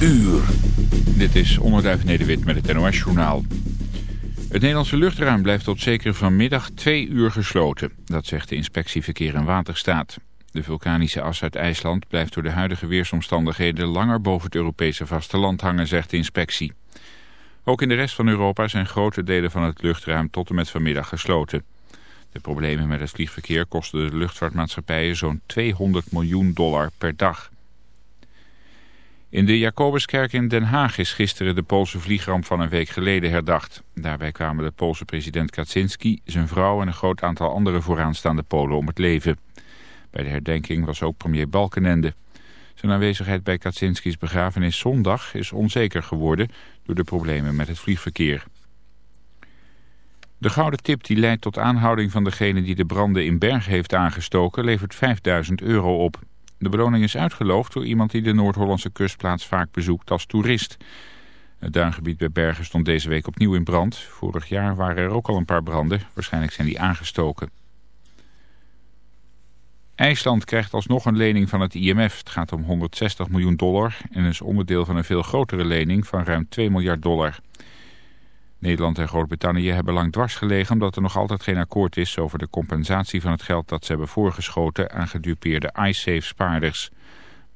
uur. Dit is Onderduif Nederwit met het NOS Journaal. Het Nederlandse luchtruim blijft tot zeker vanmiddag twee uur gesloten. Dat zegt de inspectie Verkeer en Waterstaat. De vulkanische as uit IJsland blijft door de huidige weersomstandigheden langer boven het Europese vasteland hangen, zegt de inspectie. Ook in de rest van Europa zijn grote delen van het luchtruim tot en met vanmiddag gesloten. De problemen met het vliegverkeer kosten de luchtvaartmaatschappijen zo'n 200 miljoen dollar per dag. In de Jacobuskerk in Den Haag is gisteren de Poolse vliegramp van een week geleden herdacht. Daarbij kwamen de Poolse president Kaczynski, zijn vrouw en een groot aantal andere vooraanstaande Polen om het leven. Bij de herdenking was ook premier Balkenende. Zijn aanwezigheid bij Kaczynskis begrafenis zondag is onzeker geworden door de problemen met het vliegverkeer. De gouden tip die leidt tot aanhouding van degene die de branden in Berg heeft aangestoken levert 5000 euro op. De beloning is uitgeloofd door iemand die de Noord-Hollandse kustplaats vaak bezoekt als toerist. Het duingebied bij Bergen stond deze week opnieuw in brand. Vorig jaar waren er ook al een paar branden. Waarschijnlijk zijn die aangestoken. IJsland krijgt alsnog een lening van het IMF. Het gaat om 160 miljoen dollar en is onderdeel van een veel grotere lening van ruim 2 miljard dollar. Nederland en Groot-Brittannië hebben lang dwars gelegen omdat er nog altijd geen akkoord is over de compensatie van het geld dat ze hebben voorgeschoten aan gedupeerde iSafe-spaarders.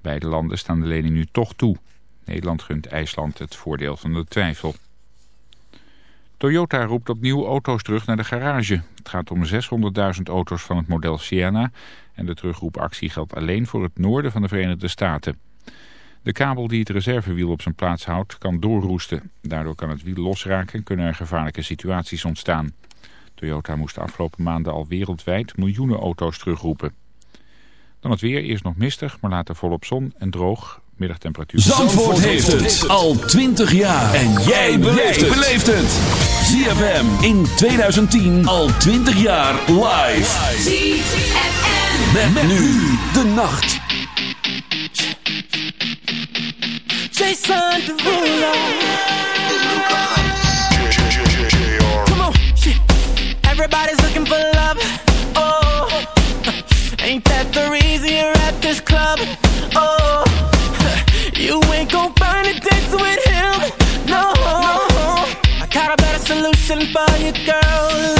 Beide landen staan de lening nu toch toe. Nederland gunt IJsland het voordeel van de twijfel. Toyota roept opnieuw auto's terug naar de garage. Het gaat om 600.000 auto's van het model Sienna en de terugroepactie geldt alleen voor het noorden van de Verenigde Staten. De kabel die het reservewiel op zijn plaats houdt kan doorroesten. Daardoor kan het wiel losraken en kunnen er gevaarlijke situaties ontstaan. Toyota moest de afgelopen maanden al wereldwijd miljoenen auto's terugroepen. Dan het weer, eerst nog mistig, maar later volop zon en droog. Middagtemperatuur. Zandvoort, heeft het al 20 jaar. En jij beleeft het. ZFM in 2010 al 20 jaar live. ZFM. Met, nu de nacht. Jason Derulo. Come on. Everybody's looking for love. Oh, ain't that the reason you're at this club? Oh, you ain't gon' find a dance with him. No. I got a better solution for you, girl.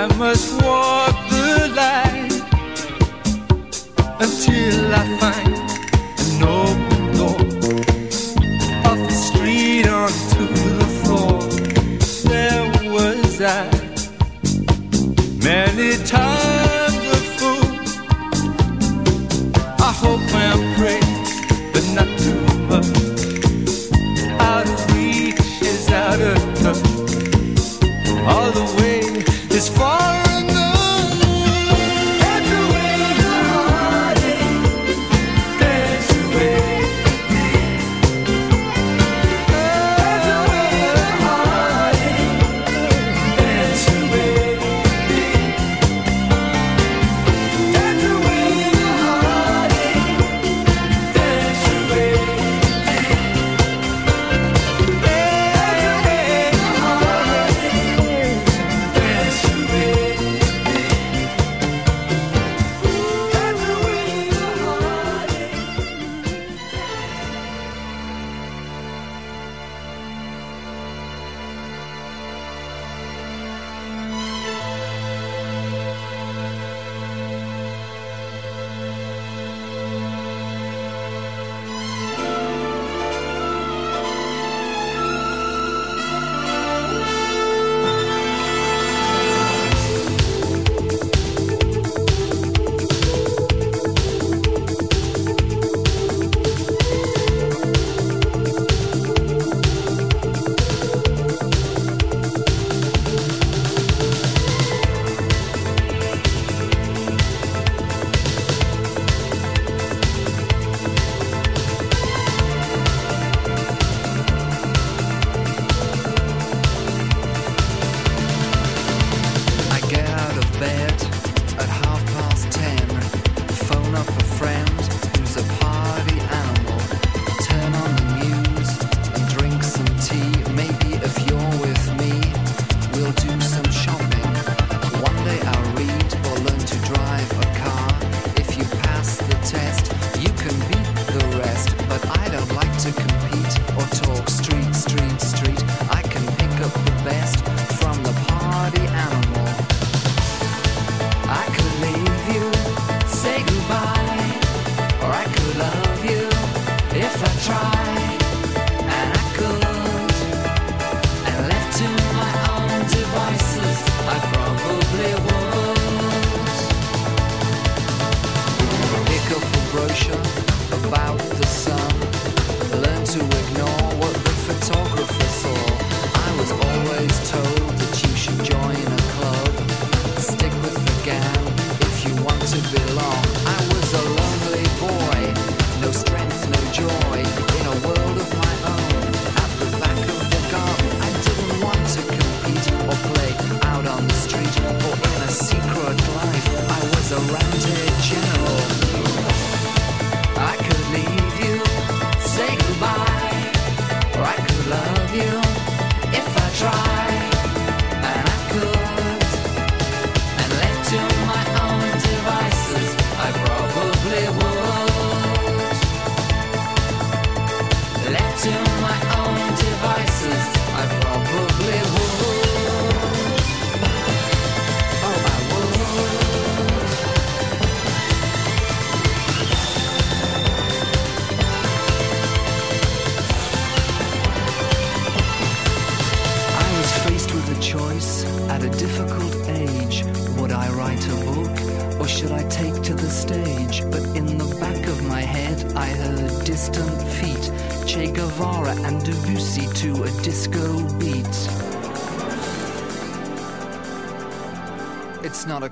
I must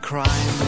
crime.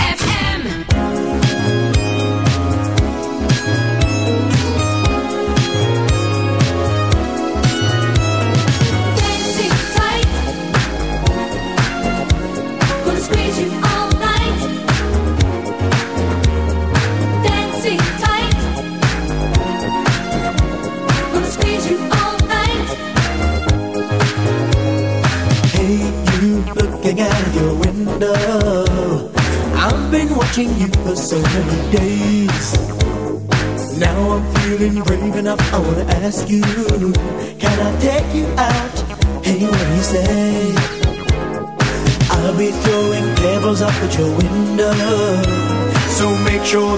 enough. I wanna ask you, can I take you out? Hey, what do you say? I'll be throwing pebbles up at your window. So make sure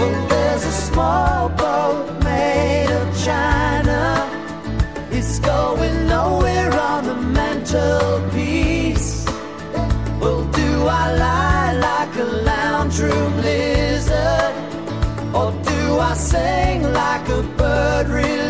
Well, there's a small boat made of china. It's going nowhere on the mantelpiece. Well, do I lie like a lounge room lizard? Or do I sing like a bird released?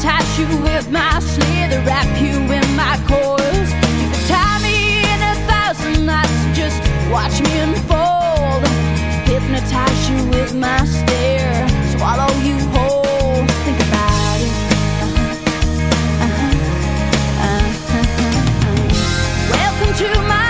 Attach you with my slither, wrap you in my coils. You can tie me in a thousand knots, just watch me unfold. Hypnotize you with my stare, swallow you whole. Think about it. Uh-huh, uh-huh, uh-huh, Welcome to my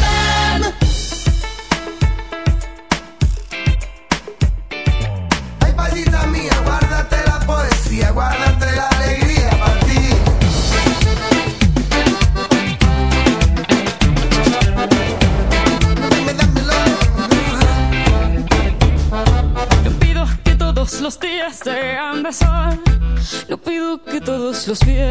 los wir